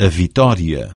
a vitória.